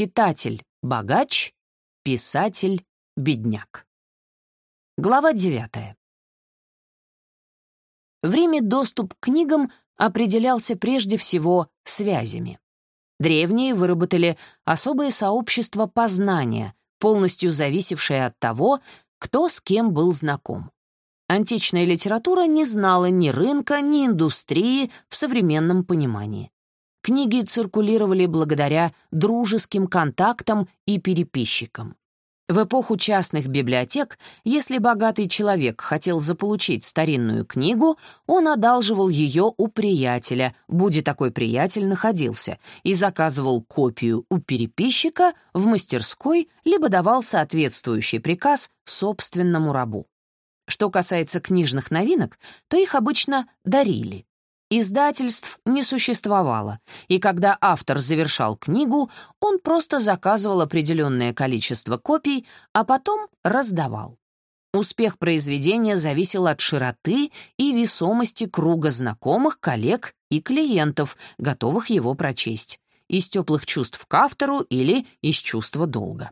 Читатель — богач, писатель — бедняк. Глава 9. В Риме доступ к книгам определялся прежде всего связями. Древние выработали особое сообщество познания, полностью зависевшее от того, кто с кем был знаком. Античная литература не знала ни рынка, ни индустрии в современном понимании. Книги циркулировали благодаря дружеским контактам и переписчикам. В эпоху частных библиотек, если богатый человек хотел заполучить старинную книгу, он одалживал ее у приятеля, будь такой приятель находился, и заказывал копию у переписчика в мастерской, либо давал соответствующий приказ собственному рабу. Что касается книжных новинок, то их обычно дарили. Издательств не существовало, и когда автор завершал книгу, он просто заказывал определенное количество копий, а потом раздавал. Успех произведения зависел от широты и весомости круга знакомых, коллег и клиентов, готовых его прочесть, из теплых чувств к автору или из чувства долга.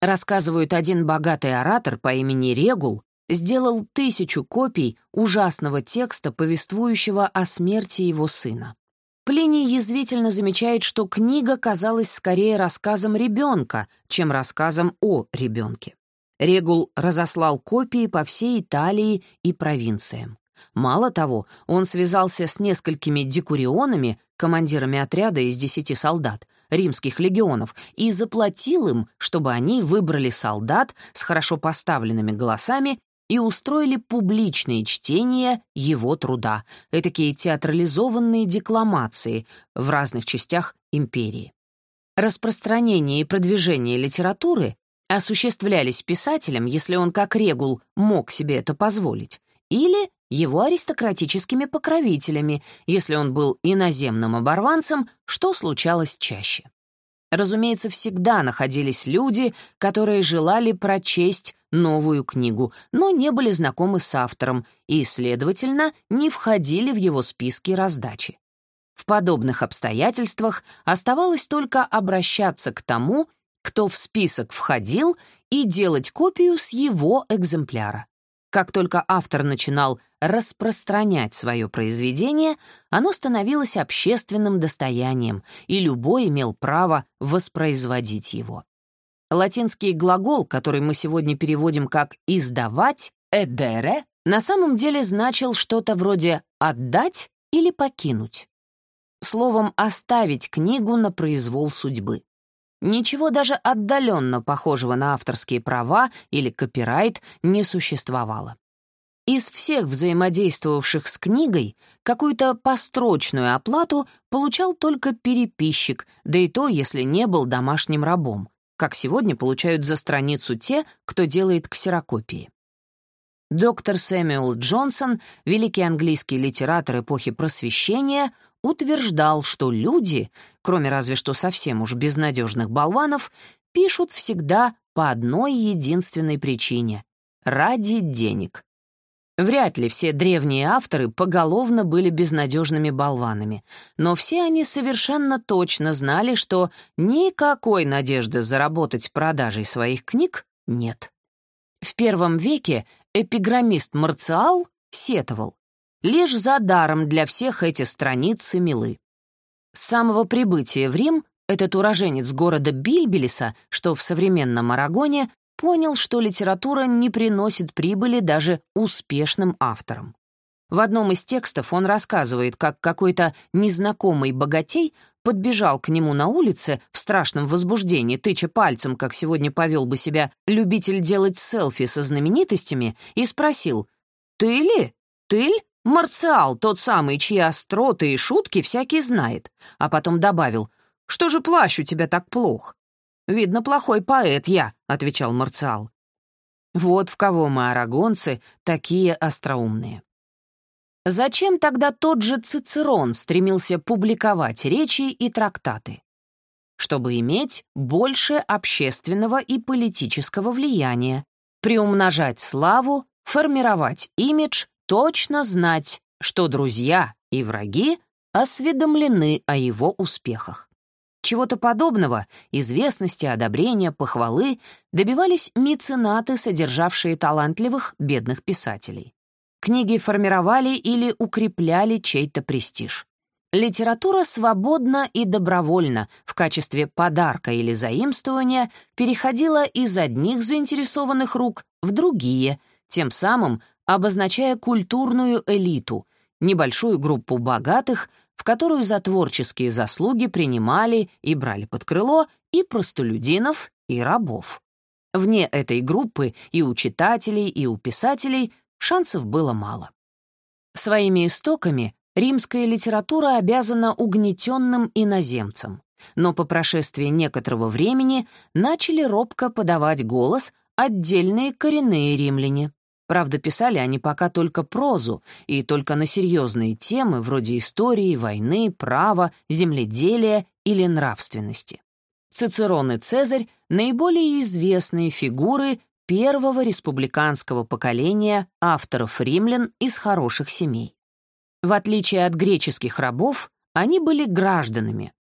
Рассказывают один богатый оратор по имени Регул, сделал тысячу копий ужасного текста, повествующего о смерти его сына. Плиний язвительно замечает, что книга казалась скорее рассказом ребенка, чем рассказом о ребенке. Регул разослал копии по всей Италии и провинциям. Мало того, он связался с несколькими декурионами, командирами отряда из десяти солдат, римских легионов, и заплатил им, чтобы они выбрали солдат с хорошо поставленными голосами и устроили публичные чтения его труда, этакие театрализованные декламации в разных частях империи. Распространение и продвижение литературы осуществлялись писателем, если он, как регул, мог себе это позволить, или его аристократическими покровителями, если он был иноземным оборванцем, что случалось чаще. Разумеется, всегда находились люди, которые желали прочесть новую книгу, но не были знакомы с автором и, следовательно, не входили в его списки раздачи. В подобных обстоятельствах оставалось только обращаться к тому, кто в список входил, и делать копию с его экземпляра. Как только автор начинал распространять свое произведение, оно становилось общественным достоянием, и любой имел право воспроизводить его. Латинский глагол, который мы сегодня переводим как «издавать», «эдере», на самом деле значил что-то вроде «отдать» или «покинуть». Словом, оставить книгу на произвол судьбы. Ничего даже отдаленно похожего на авторские права или копирайт не существовало. Из всех взаимодействовавших с книгой какую-то построчную оплату получал только переписчик, да и то, если не был домашним рабом, как сегодня получают за страницу те, кто делает ксерокопии. Доктор Сэмюэл Джонсон, великий английский литератор эпохи Просвещения, утверждал, что люди, кроме разве что совсем уж безнадежных болванов, пишут всегда по одной единственной причине — ради денег. Вряд ли все древние авторы поголовно были безнадежными болванами, но все они совершенно точно знали, что никакой надежды заработать продажей своих книг нет. В первом веке эпиграммист Марциал сетовал. Лишь за даром для всех эти страницы милы. С самого прибытия в Рим этот уроженец города Бильбелиса, что в современном Арагоне, понял, что литература не приносит прибыли даже успешным авторам. В одном из текстов он рассказывает, как какой-то незнакомый богатей подбежал к нему на улице в страшном возбуждении, тыча пальцем, как сегодня повел бы себя любитель делать селфи со знаменитостями, и спросил «Ты ли? Ты ли? Марциал, тот самый, чьи остроты и шутки всякий знает», а потом добавил «Что же плащ у тебя так плох?» «Видно, плохой поэт я», — отвечал Марциал. Вот в кого мы, арагонцы, такие остроумные. Зачем тогда тот же Цицерон стремился публиковать речи и трактаты? Чтобы иметь больше общественного и политического влияния, приумножать славу, формировать имидж, точно знать, что друзья и враги осведомлены о его успехах. Чего-то подобного, известности, одобрения, похвалы, добивались меценаты, содержавшие талантливых бедных писателей. Книги формировали или укрепляли чей-то престиж. Литература свободно и добровольно в качестве подарка или заимствования переходила из одних заинтересованных рук в другие, тем самым обозначая культурную элиту, небольшую группу богатых, в которую за творческие заслуги принимали и брали под крыло и простолюдинов, и рабов. Вне этой группы и у читателей, и у писателей шансов было мало. Своими истоками римская литература обязана угнетенным иноземцам, но по прошествии некоторого времени начали робко подавать голос отдельные коренные римляне. Правда, писали они пока только прозу и только на серьезные темы вроде истории, войны, права, земледелия или нравственности. Цицерон и Цезарь — наиболее известные фигуры первого республиканского поколения авторов римлян из хороших семей. В отличие от греческих рабов, они были гражданами.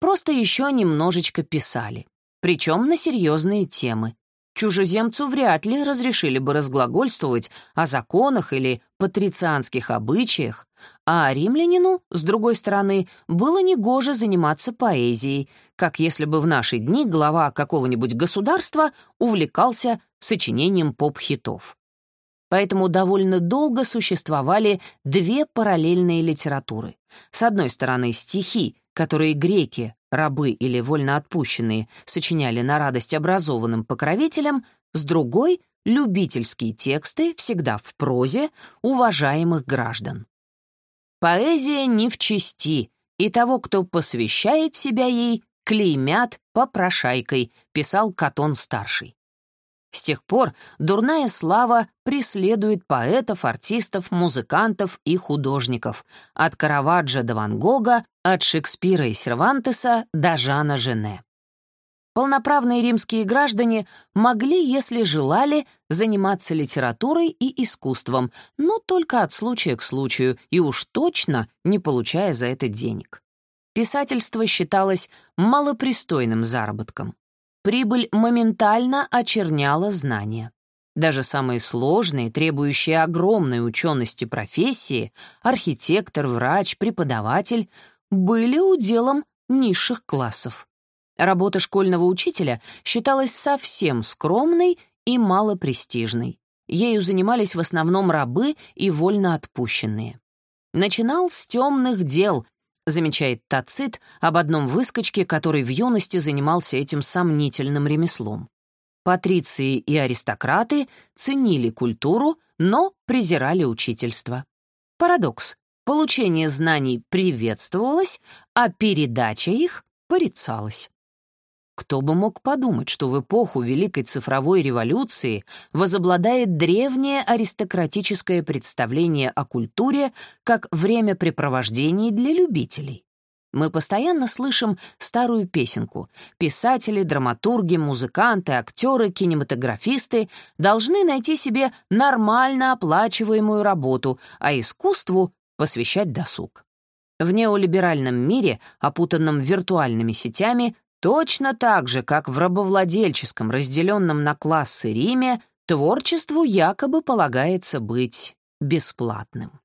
Просто еще немножечко писали. Причем на серьезные темы, чужеземцу вряд ли разрешили бы разглагольствовать о законах или патрицианских обычаях, а римлянину, с другой стороны, было негоже заниматься поэзией, как если бы в наши дни глава какого-нибудь государства увлекался сочинением поп-хитов. Поэтому довольно долго существовали две параллельные литературы. С одной стороны, стихи, которые греки рабы или вольноотпущенные сочиняли на радость образованным покровителям, с другой — любительские тексты, всегда в прозе, уважаемых граждан. Поэзия не в чести, и того, кто посвящает себя ей, клеймят попрошайкой, писал Катон-старший. С тех пор дурная слава преследует поэтов, артистов, музыкантов и художников, от Караваджо до Ван Гога, от Шекспира и Сервантеса до Жана Жене. Полноправные римские граждане могли, если желали, заниматься литературой и искусством, но только от случая к случаю и уж точно не получая за это денег. Писательство считалось малопристойным заработком. Прибыль моментально очерняла знания. Даже самые сложные, требующие огромной учености профессии — архитектор, врач, преподаватель — были уделом низших классов. Работа школьного учителя считалась совсем скромной и малопрестижной. Ею занимались в основном рабы и вольноотпущенные. Начинал с темных дел, замечает Тацит об одном выскочке, который в юности занимался этим сомнительным ремеслом. Патриции и аристократы ценили культуру, но презирали учительство. Парадокс. Получение знаний приветствовалось, а передача их порицалась. Кто бы мог подумать, что в эпоху Великой цифровой революции возобладает древнее аристократическое представление о культуре как времяпрепровождении для любителей. Мы постоянно слышим старую песенку. Писатели, драматурги, музыканты, актеры, кинематографисты должны найти себе нормально оплачиваемую работу, а искусству посвящать досуг. В неолиберальном мире, опутанном виртуальными сетями, Точно так же, как в рабовладельческом, разделенном на классы Риме, творчеству якобы полагается быть бесплатным.